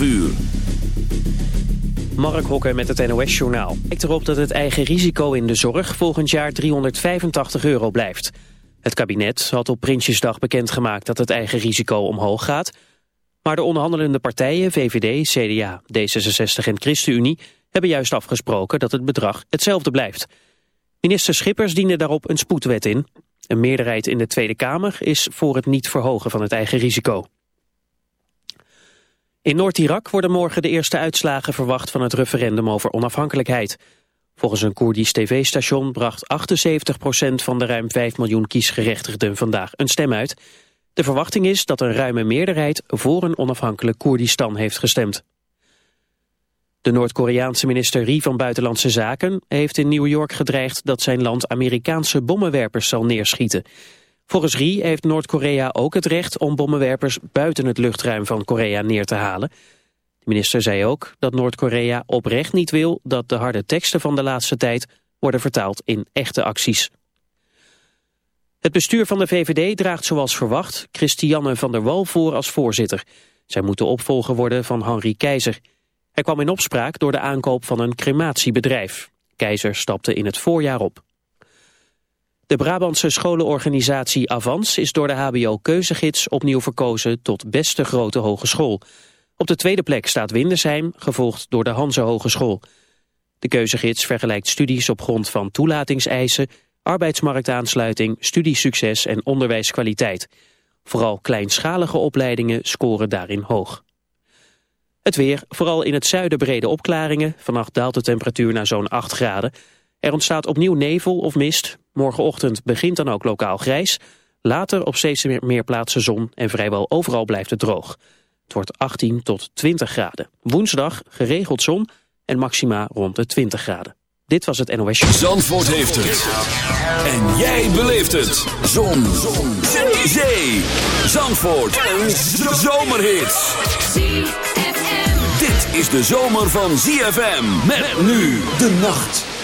12 uur. Mark Hokker met het NOS-journaal. Lijkt erop dat het eigen risico in de zorg volgend jaar 385 euro blijft. Het kabinet had op Prinsjesdag bekendgemaakt dat het eigen risico omhoog gaat. Maar de onderhandelende partijen, VVD, CDA, D66 en ChristenUnie... hebben juist afgesproken dat het bedrag hetzelfde blijft. Minister Schippers diende daarop een spoedwet in. Een meerderheid in de Tweede Kamer is voor het niet verhogen van het eigen risico. In Noord-Irak worden morgen de eerste uitslagen verwacht van het referendum over onafhankelijkheid. Volgens een Koerdisch tv-station bracht 78% van de ruim 5 miljoen kiesgerechtigden vandaag een stem uit. De verwachting is dat een ruime meerderheid voor een onafhankelijk Koerdistan heeft gestemd. De Noord-Koreaanse minister Ri van Buitenlandse Zaken heeft in New York gedreigd dat zijn land Amerikaanse bommenwerpers zal neerschieten. Volgens Ri heeft Noord-Korea ook het recht om bommenwerpers buiten het luchtruim van Korea neer te halen. De minister zei ook dat Noord-Korea oprecht niet wil dat de harde teksten van de laatste tijd worden vertaald in echte acties. Het bestuur van de VVD draagt zoals verwacht Christiane van der Wal voor als voorzitter. Zij moet de opvolger worden van Henri Keizer. Hij kwam in opspraak door de aankoop van een crematiebedrijf. Keizer stapte in het voorjaar op. De Brabantse scholenorganisatie Avans is door de HBO-keuzegids opnieuw verkozen tot beste grote hogeschool. Op de tweede plek staat Windesheim, gevolgd door de Hanse Hogeschool. De keuzegids vergelijkt studies op grond van toelatingseisen, arbeidsmarktaansluiting, studiesucces en onderwijskwaliteit. Vooral kleinschalige opleidingen scoren daarin hoog. Het weer, vooral in het zuiden brede opklaringen. Vannacht daalt de temperatuur naar zo'n 8 graden. Er ontstaat opnieuw nevel of mist. Morgenochtend begint dan ook lokaal grijs. Later op steeds meer plaatsen zon en vrijwel overal blijft het droog. Het wordt 18 tot 20 graden. Woensdag geregeld zon en maxima rond de 20 graden. Dit was het NOS. Zandvoort heeft het. En jij beleeft het. Zon. zon. Zee. Zandvoort. Een zomerhit. Dit is de zomer van ZFM. Met nu de nacht.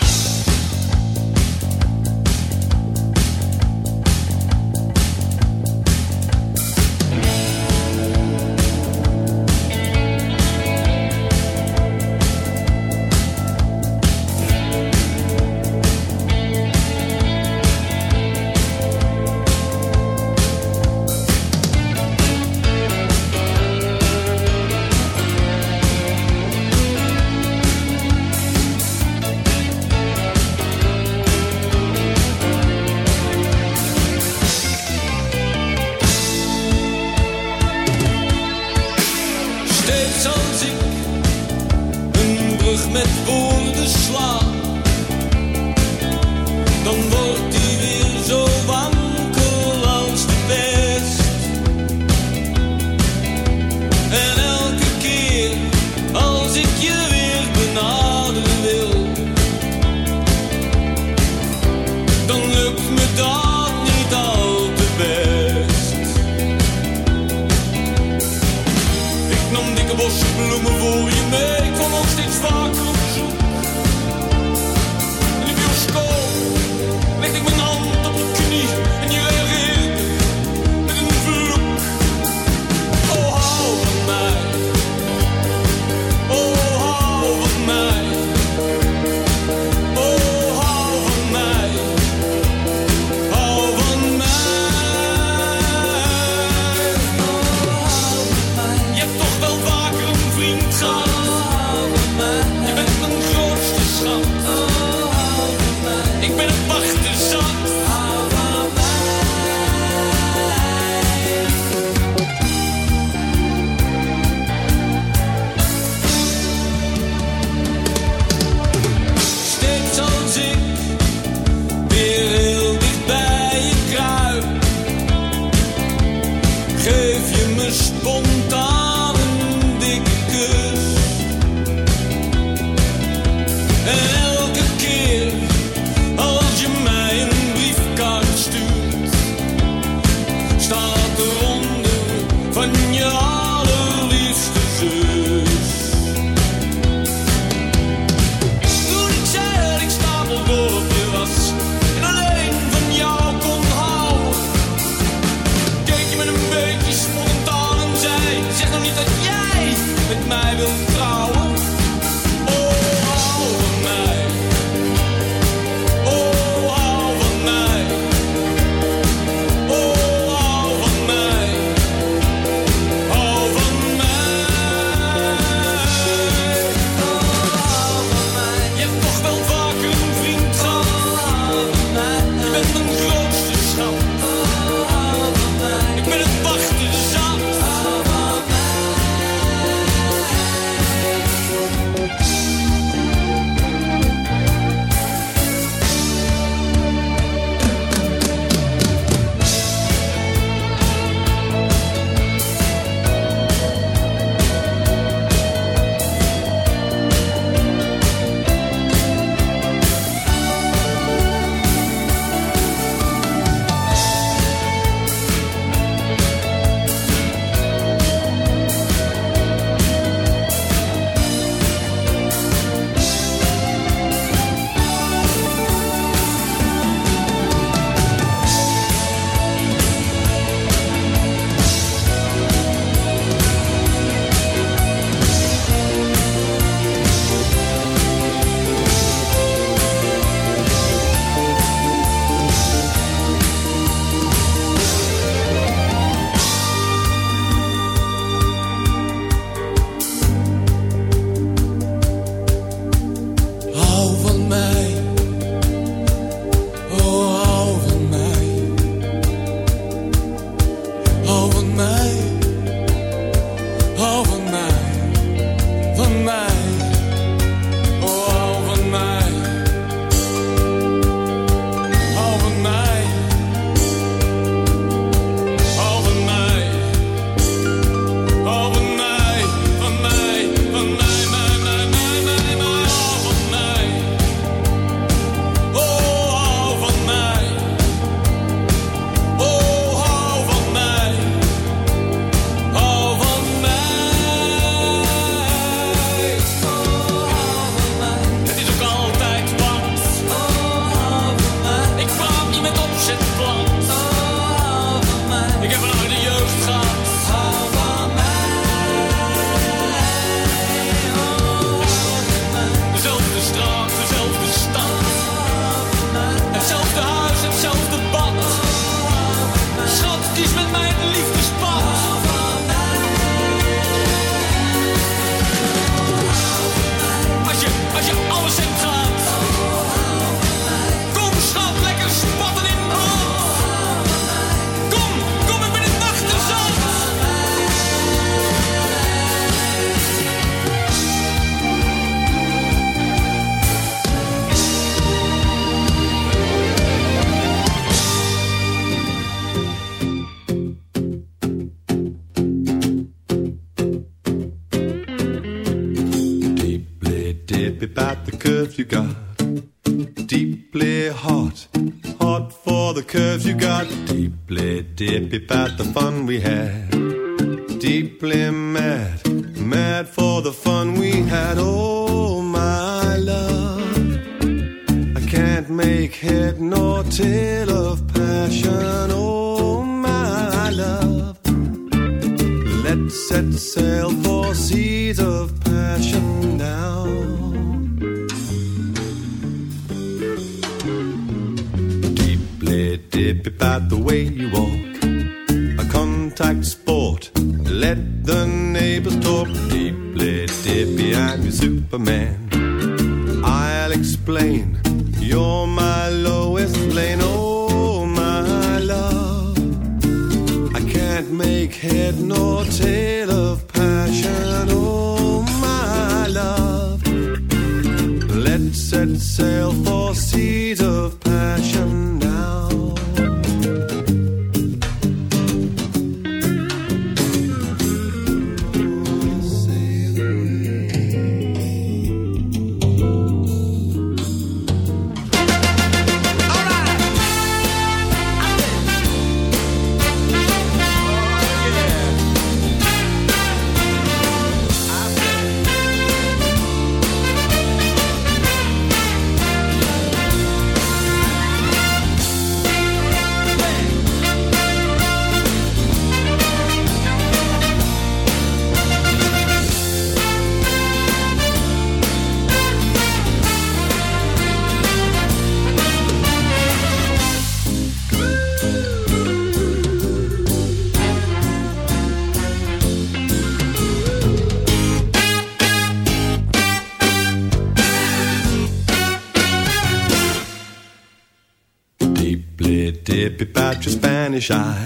Your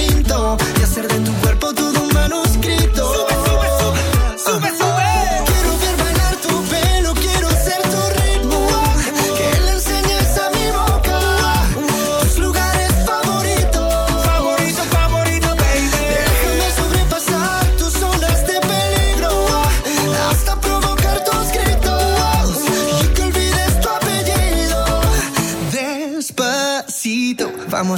y hacer de tu cuerpo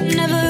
never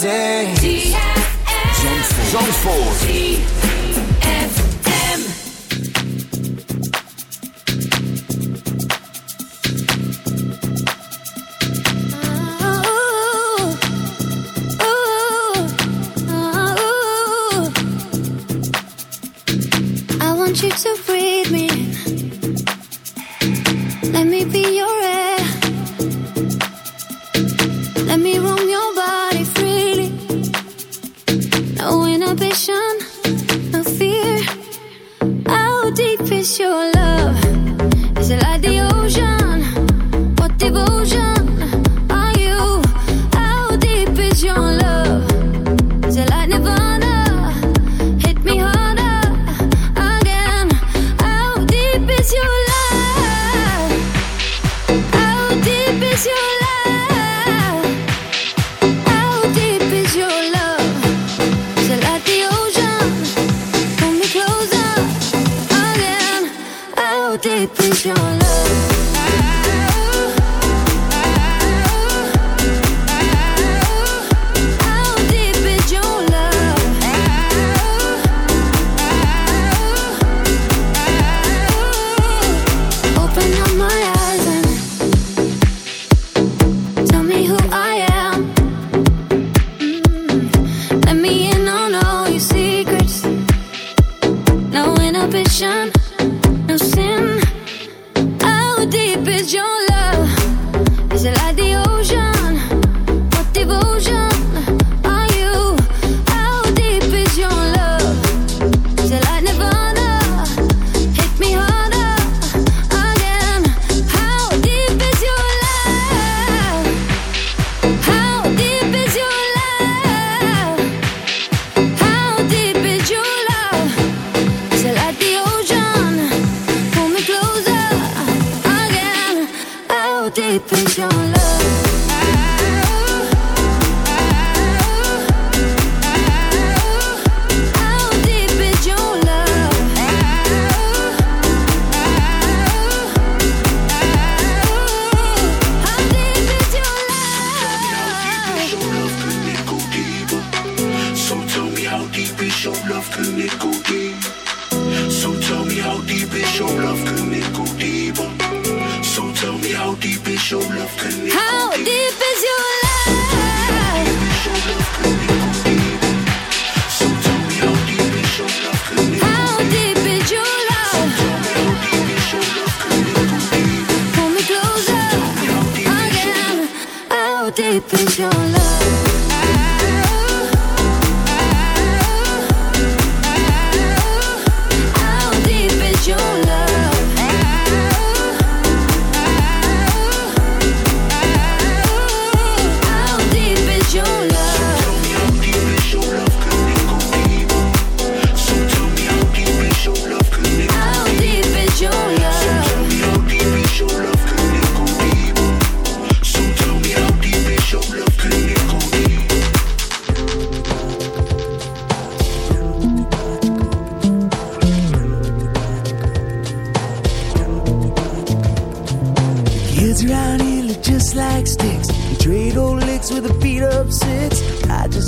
day. Zandvoort.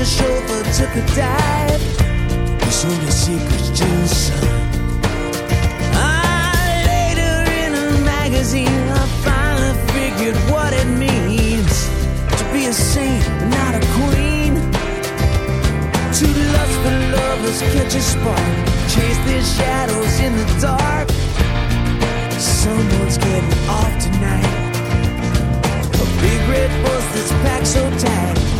A chauffeur took a dive. He sold his secrets to his son. Ah, later in a magazine, I finally figured what it means to be a saint, not a queen. Two lustful lovers catch a spark, chase their shadows in the dark. Someone's getting off tonight. A big red bus that's packed so tight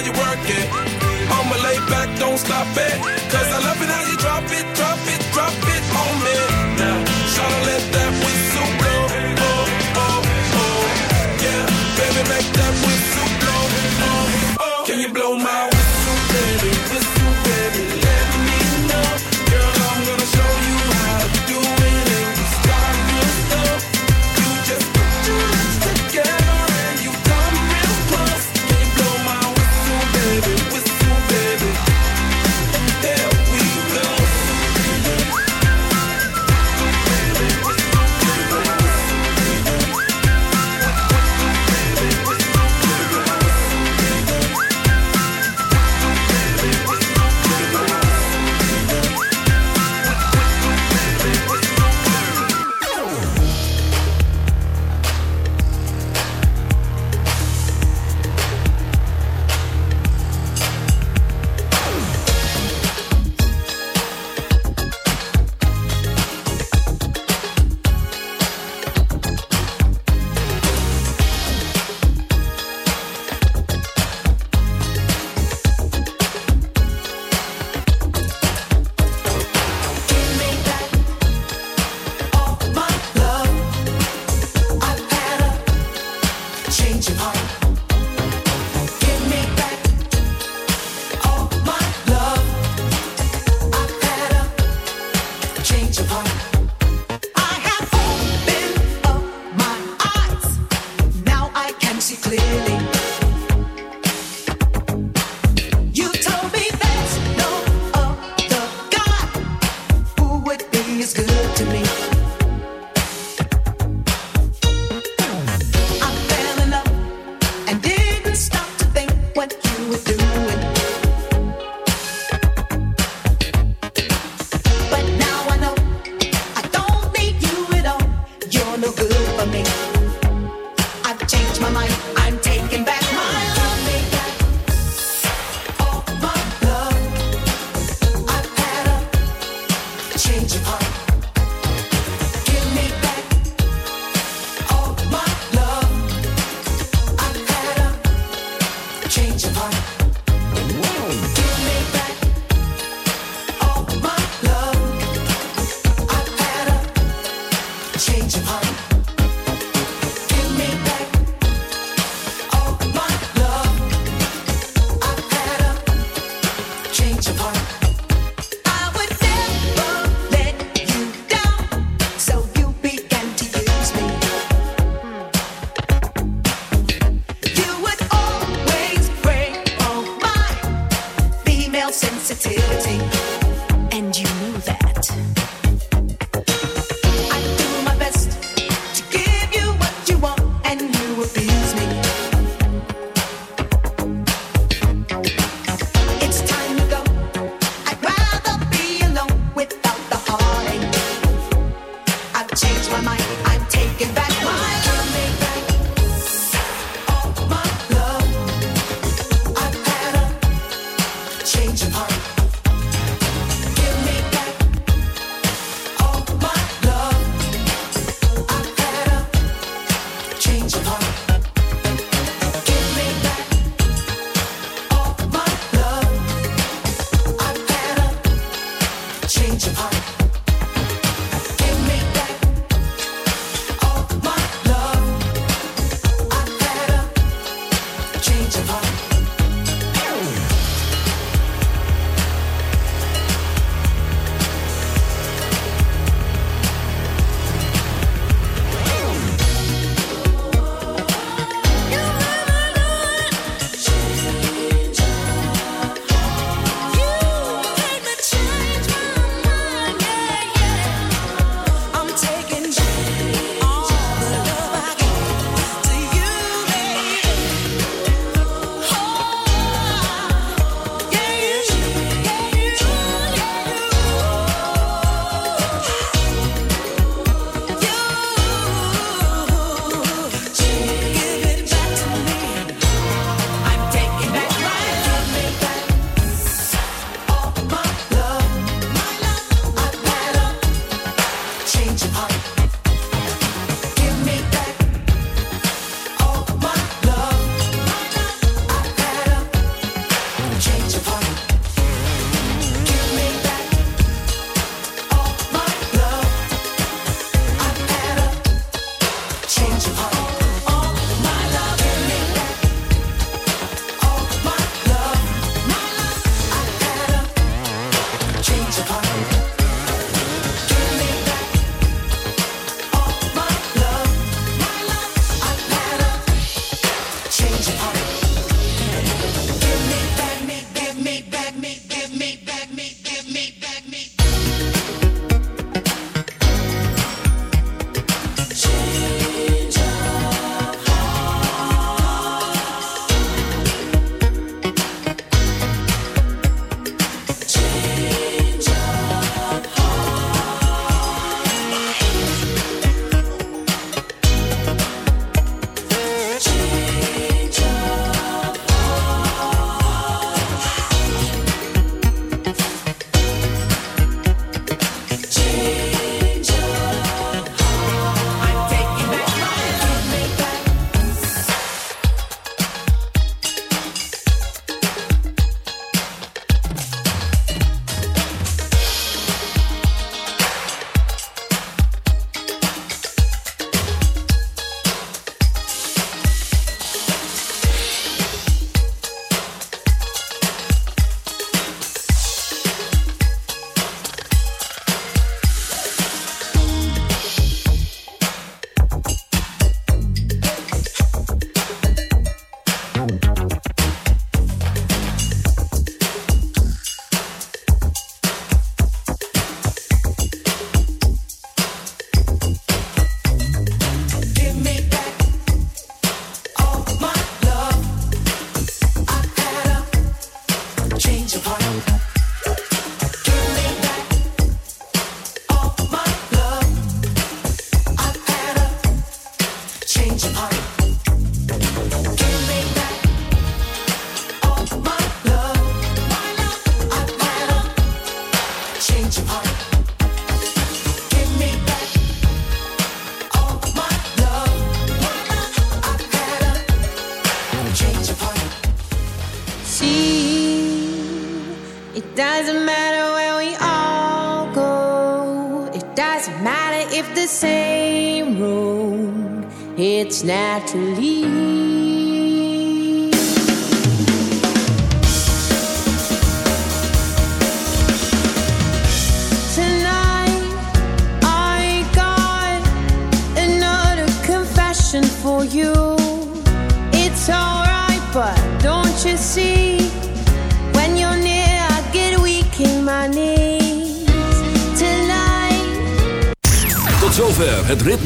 While you work it. I'ma lay back, don't stop it. Cause I love it